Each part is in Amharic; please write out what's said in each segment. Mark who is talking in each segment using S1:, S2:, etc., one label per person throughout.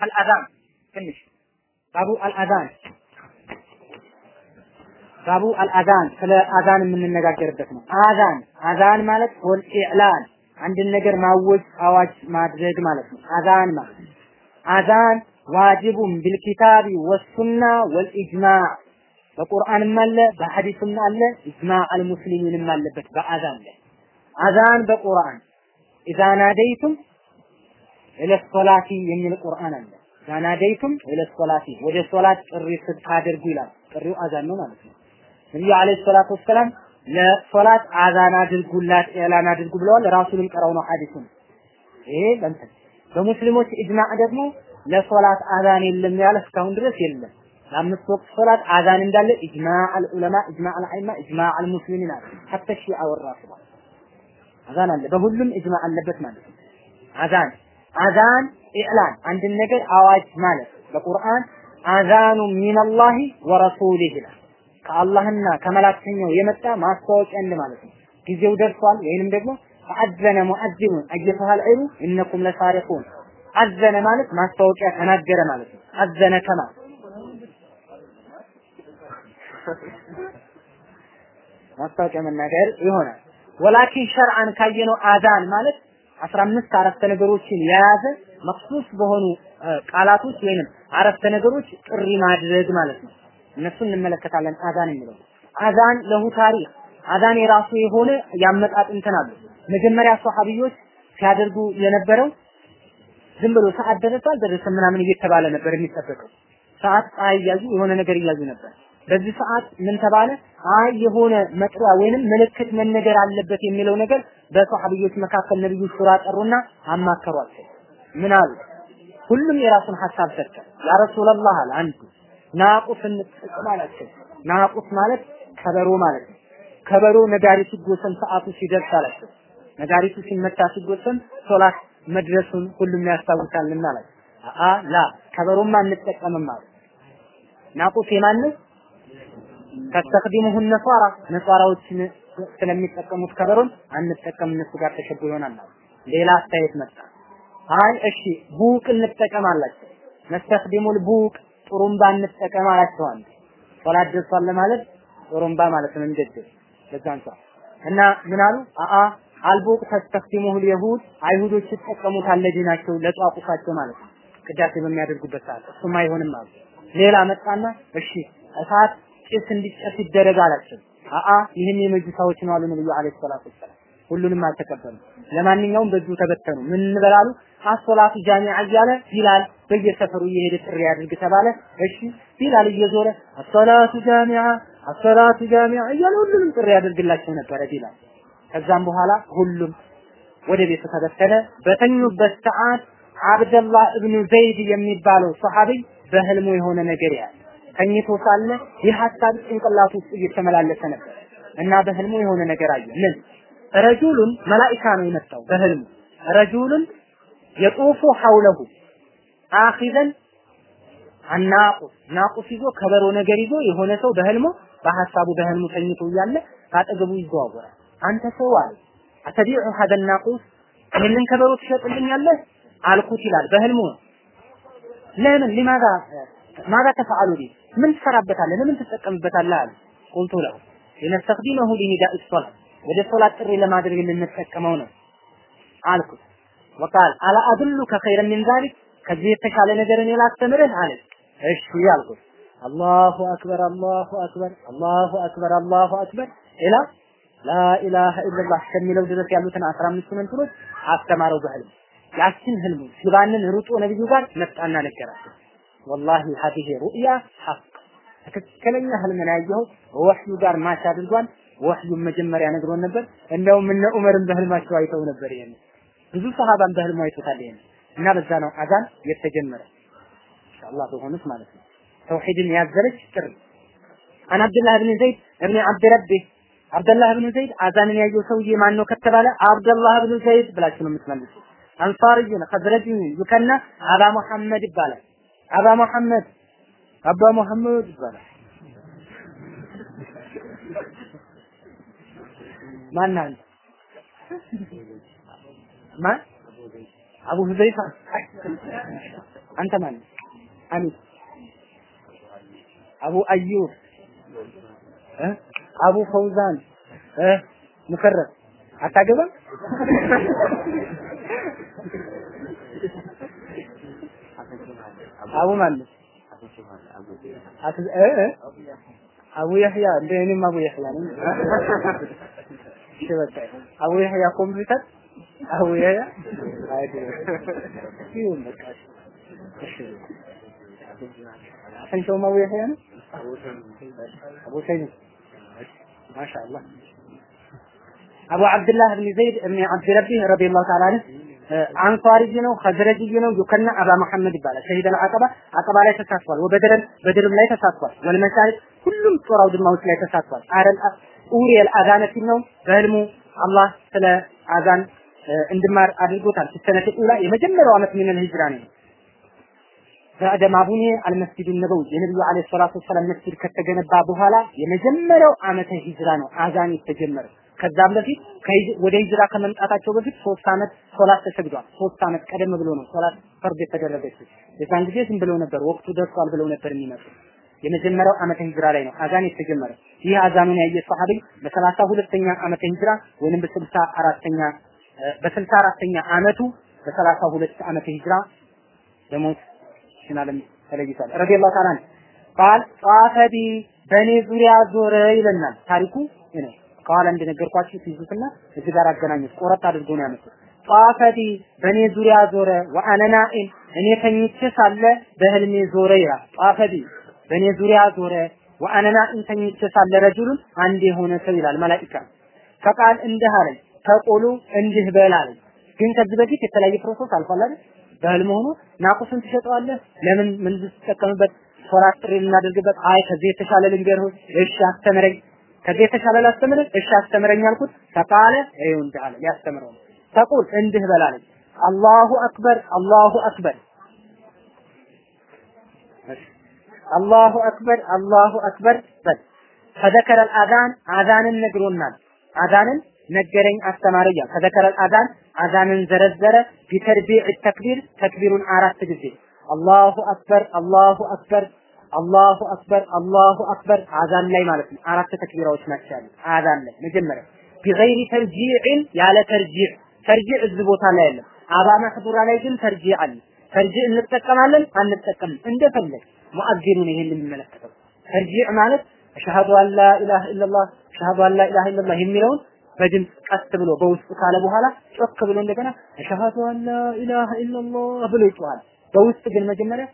S1: አልአዛን ትንሽ። ባቡ አልአዛን ባቡ አልአዛን ስለ አዛን የምንነጋገርበት ነው። አዛን አዛን ማለት ወል ኢዕላን አንድን ነገር ማወጅ አዋጅ ማድረግ ማለት ነው። አዛን ማለት አዛን ዋጅቡን ቢልኪታቢ ወሱና ወልኢጅማዕ በቁርአንም አለ በሐዲስም አለ ኢጅማዕ አልሙስሊሚንም አለበት። በአዛን ላይ አዛን በቁርአን። إذا ناديتم إلى الصلاة የሚል ቁርአን አለ። إذا ناديتم إلى الصلاة ወደ ሶላት ጥሪ ስታደርጉ ይላል። ጥሪው አዛን ነው ማለት ነው። ነብዩ عليه الصلاة والسلام ለሶላት አዛን አድርጉላት ኤላን አድርጉ ብለዋል። ራሱንም ቀራው ነው ሐዲሱን ይሄ ለምሳሌ በሙስሊሞች إجماع ደግሞ ለሶላት አዛን የለም ያለ እስካሁን ድረስ የለም። ለአምስት ወቅት ሶላት አዛን እንዳለ إجماع العلماء إجماع الأئمة إجماع المسلمين አለ ሐታ ሺዓ ወራፊዳ አዛን አለ። በሁሉም ኢጅማዕ አለበት ማለት ነው። አዛን አዛን ኢዕላን አንድን ነገር አዋጅ ማለት በቁርአን አዛኑ ሚነላሂ ወረሱሊህ ይላል። ከአላህና ከመላክተኛው የመጣ ማስታወቂያ እንደ ማለት ነው። ጊዜው ደርሷል ወይንም ደግሞ ፈአዘነ ሙአዚኑን አየፈሃል ዒሉ ኢነኩም ለሳሪቁን አዘነ ማለት ማስታወቂያ ተናገረ ማለት ነው። አዘነ ከማ? ማስታወቂያ መናገር ይሆናል። ወላኪን ሸርዓን ካየነው አዛን ማለት አስራ አምስት አረፍተ ነገሮችን የያዘ መክሱስ በሆኑ ቃላቶች ወይንም አረፍተ ነገሮች ጥሪ ማድረግ ማለት ነው። እነሱን እንመለከታለን። አዛን የሚለው አዛን ለሁ ታሪክ አዛን የራሱ የሆነ ያመጣጥ እንትን አለው። መጀመሪያ ሷሐቢዮች ሲያደርጉ የነበረው ዝም ብሎ ሰዓት ደረሰ አልደረሰ ምናምን እየተባለ ነበር የሚጠበቀው። ሰዓት ፀሐይ እያዩ የሆነ ነገር እያዩ ነበር። በዚህ ሰዓት ምን ተባለ? አይ የሆነ መጥሪያ ወይንም ምልክት መነገር አለበት የሚለው ነገር በሰሐቢዮች መካከል ነብዩ ሹራ ጠሩና አማከሯቸው። ምን አሉ? ሁሉም የራሱን ሐሳብ ሰጠ። ያ ረሱላህ አለ አንዱ ናቁስ እንጠቀም አላቸው። ናቁስ ማለት ከበሮ ማለት ነው። ከበሮ ነጋሪቱ ሲጎሰም ሰዓቱ ሲደርስ አላቸው። ነጋሪቱ ሲመታ ሲጎሰም ሶላት መድረሱን ሁሉም ያስታውሳልና አላቸው። አአ ላ ከበሮማ እንጠቀምም አሉ። ናቁስ የማን ነው? ተስተخدمه النصارى ነጻራዎችን ስለሚጠቀሙት ከበሮን አንጠቀም እነሱ ጋር ተሸጉ ይሆናል። ሌላ አስተያየት መጣ። አይ እሺ ቡቅ እንጠቀም አላቸው ነስተخدمው الቡቅ ጥሩምባ እንጠቀም አላቸው አንድ ሶላት ደርሷል ማለት ጥሩምባ ማለት ነው እንደዚህ ለዛን ሰዓት እና ምን አሉ? አአ አልቡቅ ተስተخدمه اليهود አይሁዶች ይጠቀሙታል ለዲናቸው ለጧቁፋቸው ማለት ነው። ቅዳሴ በሚያደርጉበት ሰዓት እሱም አይሆንም አሉ። ሌላ መጣና እሺ እሳት ጭስ እንዲጨስ ይደረግ አላቸው። አአ ይህም የመጁሳዎች ነው አሉ ነብዩ አለይሂ ሰላቱ ወሰላም። ሁሉንም አልተቀበሉ። ለማንኛውም በዙ ተበተኑ። ምን እንበላሉ? አሶላቱ ጃሚዓ እያለ ቢላል በየሰፈሩ እየሄደ ጥሪ ያድርግ ተባለ። እሺ ቢላል እየዞረ አሶላቱ ጃሚዓ አሶላቱ ጃሚዓ እያለ ሁሉንም ጥሪ ያደርግላቸው ነበረ ቢላል። ከዛም በኋላ ሁሉም ወደ ቤቱ ተበተነ። በተኙበት ሰዓት አብደላህ እብኑ ዘይድ የሚባለው ሰሐቢ በህልሙ የሆነ ነገር ያለ ተኝቶ ሳለ ይህ ሐሳብ ጭንቅላቱ ውስጥ እየተመላለሰ ነበር እና በህልሙ የሆነ ነገር አየ። ምን? ረጁሉን መላኢካ ነው የመጣው በህልሙ። ረጁሉን የጡፉ ሐውለሁ آخذا الناقوس ناقوس ይዞ ከበሮ ነገር ይዞ የሆነ ሰው በህልሙ በሐሳቡ በህልሙ ተኝቶ እያለ ካጠገቡ ይዘዋወራል። አንተ ሰው አለ أتبيع هذا الناقوس? ይህንን ከበሮ ትሸጥልኛለህ? አልኩት ይላል። በህልሙ ነው። ለምን? لماذا ماذا تفعل به ምን ትሰራበታለህ? ለምን ትጠቀምበታለህ? አለ قلت له لنستخدمه لنداء الصلاة ወደ ሶላት ጥሪ ለማድረግ ልንጠቀመው ነው አልኩት። ወቃል አላ አድሉከ ኸይረን ሚን ዛሊክ ከዚህ የተሻለ ነገር እኔ ላስተምርህ አለ። እሺ አልኩት። አላሁ አክበር አላሁ አክበር አላሁ አክበር አላሁ አክበር ኢላ ላኢላሃ ኢለላህ ከሚለው ድረስ ያሉትን አስራ አምስቱን እንትኖች አስተማረው በህልም ያችን ህልሙ ሲባንን ሩጦ ነብዩ ጋር መጣና ነገራቸው። ወላሂ ሀዲህ ሩእያ ሐቅ ትክክለኛ ህልም ነው ያየሁት። ወህዩ ጋር ማች አድርጓል። ወህዩን መጀመሪያ ነግሮን ነበር። እንደውም እነ ዑመርን በህልማቸው አይተው ነበር። ይሄን ብዙ ሰሃባን በህልሙ አይቶታል። ይሄን እና በዛ ነው አዛን የተጀመረ ኢንሻአላህ በሆኑት ማለት ነው። ተውሂድን ያዘለች ጥሪ አን አብዱላህ ብን ዘይድ እብን አብድ ረቢ አብደላህ ብን ዘይድ አዛንን ያየው ሰውዬ ማን ነው ከተባለ አብደላህ ብን ዘይድ ብላችሁ ነው የምትመልሱት። አንሳርይ ነው ከድረጅ ይከና አባ መሐመድ ይባላል። አባ መሐመድ አባ መሐመድ ይባላል። ማን አንተ ማን? አቡ ሁዘይፋ። አንተ ማን? አሚን። አቡ አዩብ። አቡ ፈውዛን። ሙከረም አታገባም አቡ ማን አቡ ያህያ እንደ እኔም አቡ ያህያ ነኝ። እሺ በቃ አቡ ያህያ ኮምፒውተር? አቡ ያህያ? አይደለም። ይሁን በቃ እሺ። አንተው አቡ ያህያ ነው አቡ ሰይድ ማሻአላህ። አቡ አብዱላህ ብን ዘይድ ብን አብድ ረቢ ረዲየላሁ ተዓላ ዐንሁ አንሷሪይ ነው ኸዝረጅይ ነው ዩከና አባ መሐመድ ይባላል። ሸሂድ አልዓቀባ አቀባ ላይ ተሳትፏል። ወበድርን በድርም ላይ ተሳትፏል። ወልመሻሪቅ ሁሉም ጦር አውድማዎች ላይ ተሳትፏል። አረል ኡሪየል አዛነት ነው በህልሙ አላህ ስለ አዛን እንድማር አድርጎታል። ሲሰነት ኡላ የመጀመሪያው ዓመት ምን ሂጅራ ነው። بعد ما بني المسجد النبوي የነብዩ አለይሂ ሰላቱ ወሰላም መስጊድ ከተገነባ በኋላ የመጀመሪያው ዓመተ ሂጅራ ነው አዛን የተጀመረው። ከዛም በፊት ወደ ሂጅራ ከመምጣታቸው በፊት ሶስት ዓመት ሶላት ተሰግዷል። ሶስት ዓመት ቀደም ብሎ ነው ሶላት ፈርድ የተደረገችው። የዛን ጊዜ ዝም ብለው ነበር ወቅቱ ደርሷል ብለው ነበር የሚመጡ። የመጀመሪያው ዓመተ ሂጅራ ላይ ነው አዛን የተጀመረው። ይህ አዛኑን ያየ ሰሃቢ በሰላሳ ሁለተኛ ዓመተ ሂጅራ ወይንም በስልሳ አራተኛ በስልሳ አራተኛ ዓመቱ በሰላሳ ሁለት ዓመተ ሂጅራ በሞት ሽናለም ተለይቷል። ረዲየላሁ ተዓላ ቃል ጧፈቢ በእኔ ዙሪያ ዞረ ይለናል ታሪኩ ነው። ከኋላ እንደነገርኳችሁ ትይዙትና እዚህ ጋር አገናኙት። ቆረጥ አድርጎ ነው ያመጡት። طاف بي በእኔ ዙሪያ ዞረ وأنا እኔ ተኝቼ ሳለ በህልሜ ዞረ ይላል። طاف بي በእኔ ዙሪያ ዞረ وأنا ተኝቼ ሳለ رجل አንድ የሆነ ሰው ይላል መላኢካ فقال እንዲህ አለኝ تقول እንዲህ በል አለኝ። ግን ከዚህ በፊት የተለያየ process አልፏል አይደል? በህልም ሆኖ ناقوس ን ትሸጠዋለህ? ለምን ምን ትጠቀምበት? ሶላት ጥሪ ልናደርግበት? አይ ከዚህ የተሻለ ልንገርህ። እሺ አስተምረኝ። ከዚህ የተሻለ ላስተምርህ? እሺ አስተምረኝ አልኩት። ተቃለ ይኸው እንዲህ አለ ተቁል እንዲህ በላለኝ አላሁ አክበር አላሁ አክበር። አላሁ አክበር አላሁ አክበር በል። ፈዘከረ አዛን አዛንን ነግሮናል። አዛንን ነገረኝ አስተማረ እያል ፈዘከረ አዛን አዛንን ዘረዘረ። ቢተርቢዕ ተክቢር ተክቢሩን አራት ጊዜ። አላሁ አክበር አላሁ አክበር አላሁ አክበር አላሁ አክበር አዛን ላይ ማለት ነው። አራት ተክቢራዎች ናቸው ያሉት አዛን ላይ መጀመሪያ ቢገይሪ ተርጂዕን ያለ ተርጂዕ ተርጂዕ እዚህ ቦታ ላይ የለም። አባ መሕዱራ ላይ ግን ተርጂዕ አለ። ተርጂዕ እንጠቀማለን አንጠቀምም እንደፈለግ ሙአዚኑ ነው ይሄን የሚመለከተው። ተርጂዕ ማለት አሽሀዱ አን ላ ኢለላህ አሽሀዱ አን ላ ኢለላህ የሚለውን በድምፅ ቀስ ብሎ በውስጡ ካለ በኋላ ጮክ ብሎ እንደገና አሽሀዱ አን ላ ኢለላህ ብሎ ይጮሃል። በውስጥ ግን መጀመሪያ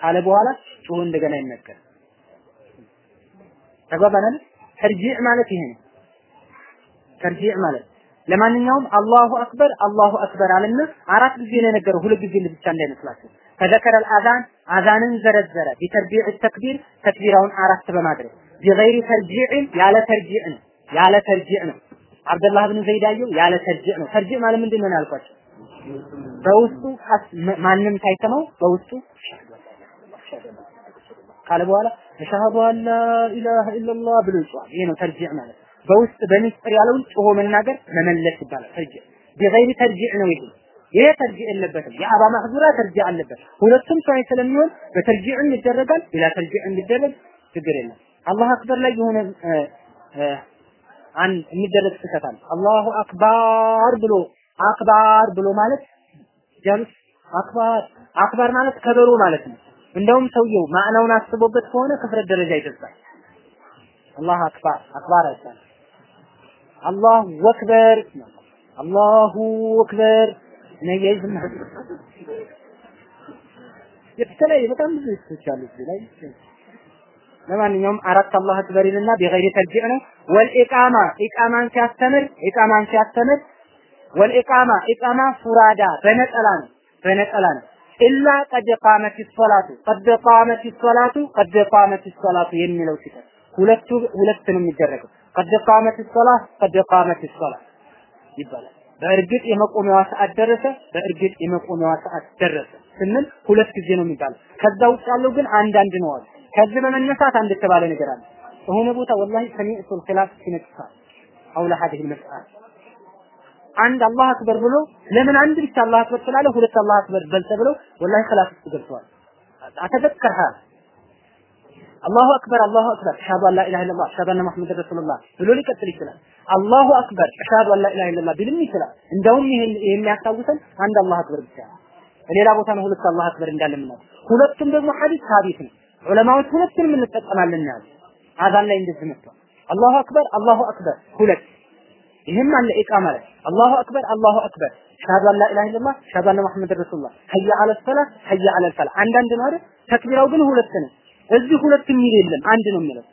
S1: ካለ በኋላ ጮሁ እንደገና ይነገር። ተግባባናል? ተርጂዕ ማለት ይሄ ነው። ተርጂዕ ማለት ለማንኛውም አላሁ አክበር አላሁ አክበር አለና አራት ጊዜ ነው የነገረው፣ ሁለት ጊዜ ብቻ እንዳይመስላችሁ። ተዘከረ አዛን አዛንን ዘረዘረ ቢተርቢዕ ተክቢር ተክቢራውን አራት በማድረግ ቢገይሪ ተርጂዕን ያለ ተርጂዕ ነው ያለ ተርጂዕ ነው። አብደላህ ብን ዘይድ አየው ያለ ተርጂዕ ነው። ተርጂዕ ማለት ምንድን ነው ያልኳቸው? በውስጡ ማንም ሳይሰማው በውስጡ ካለ በኋላ አሽሀዱ አን ላ ኢላሀ ኢለላህ ብሎ ይጮሃል። ይሄ ነው ተርጂዕ ማለት። በውስጥ በሚስጥር ያለውን ጮሆ መናገር መመለስ ይባላል። ተርጂዕ ቢገይሪ ተርጂዕ ነው ይሄ ይሄ ተርጂዕ የለበትም። የአባ ማህዙራ ተርጂዕ አለበት። ሁለቱም ሰው ስለሚሆን በተርጂዕም ይደረጋል፣ ሌላ ተርጂዕም ቢደረግ ችግር የለም። አላህ አክበር ላይ የሆነ አንድ የሚደረግ ስህተት አለ። አላሁ አክባር ብሎ አክባር ብሎ ማለት ጀምስ አክባር አክባር ማለት ከበሮ ማለት ነው። እንደውም ሰውየው ማዕናውን አስቦበት ከሆነ ክፍረት ደረጃ ይደርሳል። አላህ አክባር አክባር አይባልም። አላሁ አክበር አላሁ አክበር ነየዝም የተለያየ በጣም ብዙ ስቶች አሉ እዚህ ላይ ለማንኛውም አራት አላህ አክበር ይልና ቢገይሪ ተርጂዕ ነው። ወልኢቃማ ኢቃማን ሲያስተምር ኢቃማን ሲያስተምር ወልኢቃማ ኢቃማ ፉራዳ በነጠላ ነው በነጠላ ነው። ኢላ ቀድ ቃመት ሶላቱ ቀድ ቃመት ሶላቱ ቀድ ቃመት ሶላቱ የሚለው ሲተር ሁለቱ ሁለት ነው የሚደረገው። ቀድ ቃመት ሶላት ቀድ ቃመት ሶላት ይባላል። በእርግጥ የመቆሚያዋ ሰዓት ደረሰ፣ በእርግጥ የመቆሚያዋ ሰዓት ደረሰ ስንል ሁለት ጊዜ ነው የሚባለው። ከዛ ውጭ ያለው ግን አንድ ነው አለ። ከዚህ በመነሳት አንድ የተባለ ነገር አለ። የሆነ ቦታ ወላሂ ሰሚዕቱል ኺላፍ ሲነቅሳል አውላ ሀዲህ መስአል አንድ አላህ አክበር ብሎ ለምን አንድ ብቻ አላህ አክበር ስላለ ሁለት አላህ አክበር በል ተብለው ወላሂ ኸላፍ ውስጥ ገብተዋል። አተዘከርሃ አላሁ አክበር አላሁ አክበር አሽሀዱ አን ላ ኢላሀ ኢለላህ አሽሀዱ አነ ሙሐመድ ረሱሉላህ ብሎ ሊቀጥል ይችላል። አላሁ አክበር አሽሀዱ አን ላ ኢላሀ ኢለላህ ቢልም ይችላል። እንደውም ይሄን የሚያስታውሰን አንድ አላህ አክበር ብቻ ሌላ ቦታ ነው ሁለት አላህ አክበር እንዳለ የምናውቀው። ሁለቱም ደግሞ ሐዲስ ሳቢት ነው። ዑለማዎች ሁለቱንም እንጠቀማለን ያሉ አዛን ላይ እንደዚህ መጥቷል። አላሁ አክበር አላሁ አክበር ሁለት ይህም አለ ኢቃማ ላይ አላሁ አክበር አላሁ አክበር። አን ላ ኢላሀ ኢለላህ ሻሃዱ አነ ሙሐመድ ረሱሉላህ። ሀያ አለ ሰላህ ሀያ አለ ሰላህ አንዳንድ ነው አይደል? ተክቢራው ግን ሁለት ነው። እዚህ ሁለት የሚል የለም። አንድ ነው የሚለው።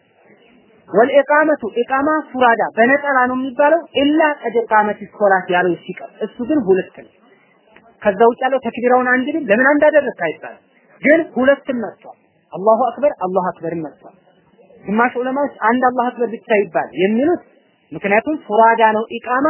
S1: ወልኢቃመቱ ኢቃማ ፉራዳ በነጠላ ነው የሚባለው። ኢላ ቀድ ቃመት ሶላት ያለው ሲቀር እሱ ግን ሁለት ነው። ከዛ ውጭ ያለው ተክቢራውን አንድ ግን ለምን አንድ አደረግክ አይባልም። ግን ሁለትም መጥቷል። አላሁ አክበር አላሁ አክበርም መጥቷል። ግማሽ ዑለማዎች አንድ አላህ አክበር ብቻ ይባል የሚሉት ምክንያቱም فرادى ነው ኢቃማ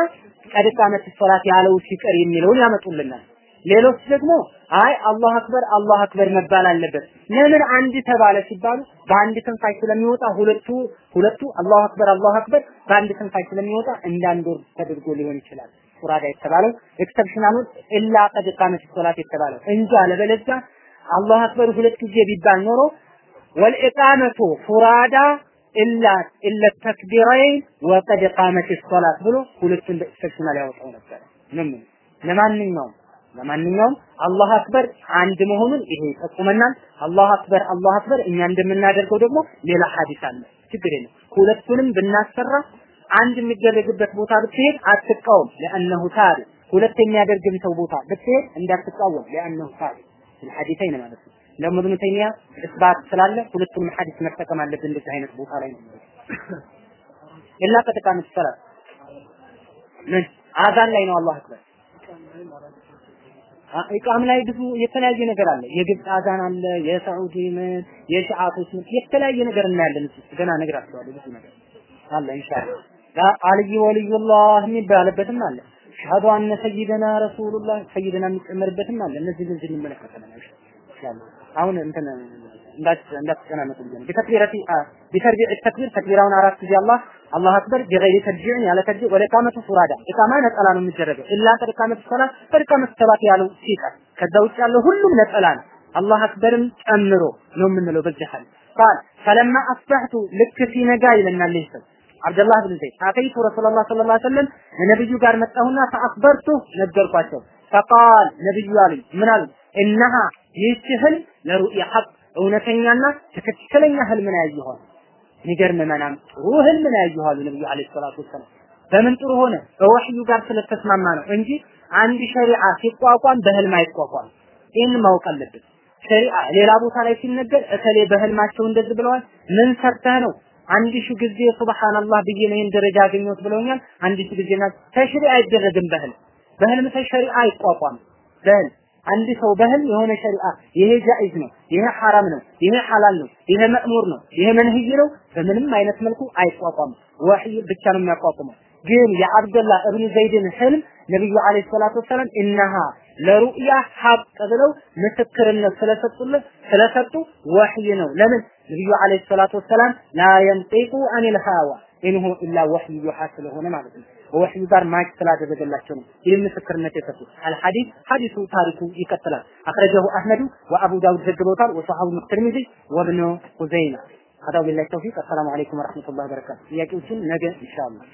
S1: قد قامت الصلاة ያለው ሲቀር የሚለውን ያመጡልናል። ሌሎች ደግሞ አይ الله أكبر الله أكبر መባል አለበት። ለምን አንድ ተባለ ሲባሉ በአንድ ትንፋሽ ስለሚወጣ ሁለቱ ሁለቱ الله أكبر الله أكبر በአንድ ትንፋሽ ስለሚወጣ እንዳንድ ወር ተደርጎ ሊሆን ይችላል። فرادى የተባለው exceptional ኡ إلا قد الصلاة የተባለው እንጂ አለበለዚያ الله أكبر ሁለት ጊዜ ቢባል ኖሮ ወልኢቃመቱ ፉራዳ ኢላ ኢለ ተክቢረይን ወቀድ ቃመት ሶላት ብሎ ሁለቱን በኢስተክማል ያወጣው ነበር። ምን ለማንኛውም ለማንኛውም አላህ አክበር አንድ መሆኑን ይሄ ይጠቁመናል። አላህ አክበር አላህ አክበር እኛ እንደምናደርገው ደግሞ ሌላ ሐዲስ አለ። ችግር የለም ሁለቱንም ብናሰራ አንድ የሚደረግበት ቦታ ብትሄድ አትቃወም፣ ለአነሁ ታሪ ሁለት የሚያደርግም ሰው ቦታ ብትሄድ እንዳትቃወም፣ ለአነሁ ታሪ ሐዲሰይን ማለት ነው። ደግሞ ኢብኑ ተይሚያ እስባት ስላለ ሁለቱንም ሐዲስ መጠቀም አለብን እንደዚህ አይነት ቦታ ላይ ነው። ኢላ ከተቃም ሰላት ምን አዛን ላይ ነው አላህ አክበር ኢቃም ላይ ብዙ የተለያየ ነገር አለ። የግብፅ አዛን አለ፣ የሳዑዲ ምን፣ የሺዓቶች ምን የተለያየ ነገር እናያለን። እሱ ገና እነግራችኋለሁ ብዙ ነገር አለ ኢንሻአላህ። አልይ ወልዩላህ የሚባልበትም አለ። ሸሃዱ አነ ሰይደና ረሱሉላህ ሰይደና የሚጨመርበትም አለ። እነዚህ ግን እንመለከታለን ኢንሻአላህ። አሁን እንትን እንዳትጨናነቁ ብዬ ነው። ቢተክቢረቲ ቢተርቢዕ ተክቢር ተክቢራውን አራት ጊዜ አላህ አላህ አክበር ቢገይሪ ተርጂዕን ያለ ተርጂዕ ወደ ቃመቱ ፉራዳ ኢቃማ ነጠላ ነው የሚደረገው። ኢላ ቀድ ቃመቱ ሰላት ቀድ ቃመቱ ሰላት ያለው ሲቀር ከዛ ውጭ ያለው ሁሉም ነጠላ ነው። አላህ አክበርን ጨምሮ ነው የምንለው በዚህ ሐል ቃል ፈለማ አስባህቱ ልክ ሲነጋ ይለናል ይህ ሰው። አብደላህ ብን ዘይድ አተይቱ ረሱላላህ ሰለላሁ ዐለይሂ ወሰለም ነብዩ ጋር መጣሁና ፈአክበርቱ ነገርኳቸው። ፈቃል ነብዩ አሉኝ። ምን አሉ እነሃ ይህች ህልም ለሩእያ ሐቅ እውነተኛና ትክክለኛ ህልም ነው ያየኋል። የሚገርም መናም ጥሩ ህልም ነው ያየኋሉ ነብዩ አለይሂ ሰላቱ ወሰላም። በምን ጥሩ ሆነ? በወህዩ ጋር ስለተስማማ ነው እንጂ አንድ ሸሪዓ ሲቋቋም በህልም አይቋቋም። ይህን ማወቅ አለብን። ሸሪዓ ሌላ ቦታ ላይ ሲነገር እከሌ በህልማቸው እንደዚህ ብለዋል። ምን ሰርተህ ነው? አንድ ሺህ ጊዜ ሱብሃንአላህ ብዬ ነው ይህን ደረጃ ያገኘሁት ብለውኛል። አንድ ሺህ ጊዜ ና ተሽሪዓ አይደረግም በህልም በህልም ተሸሪዓ አይቋቋም። በህልም አንድ ሰው በህልም የሆነ ሸሪዓ ይሄ ጃኢዝ ነው፣ ይሄ ሐራም ነው፣ ይሄ ሐላል ነው፣ ይሄ መእሙር ነው፣ ይሄ መንህይ ነው፣ በምንም አይነት መልኩ አይቋቋምም። ወህይ ብቻ ነው የሚያቋቁመው። ግን የአብደላህ እብን ዘይድን ህልም ነብዩ አለይሂ ሰላቱ ወሰላም ኢነሃ ለሩእያ ሐቅ ብለው ምስክርነት ስለሰጡለት ስለሰጡ ወህይ ነው። ለምን ነብዩ አለይሂ ሰላቱ ወሰላም ላ የንጢቁ አኒል ሃዋ ኢንሁ ኢላ ወህይ ዩሃ ስለሆነ ማለት ነው። ወህዩ ጋር ማች ስላደረገላቸው ነው። ይህን ምስክርነት የሰጡት አልሐዲስ ሐዲሱ ታሪኩ ይቀጥላል። አክረጀሁ አህመዱ ወአቡ ዳውድ ዘግበውታል ወሰሐቡ ትርሚዚ ወብኑ ሁዘይና አዳው ቢላሂ ተውፊቅ። አሰላሙ አለይኩም ወራህመቱላሂ ወበረካቱ። ጥያቄዎችን ነገ ኢንሻአላህ።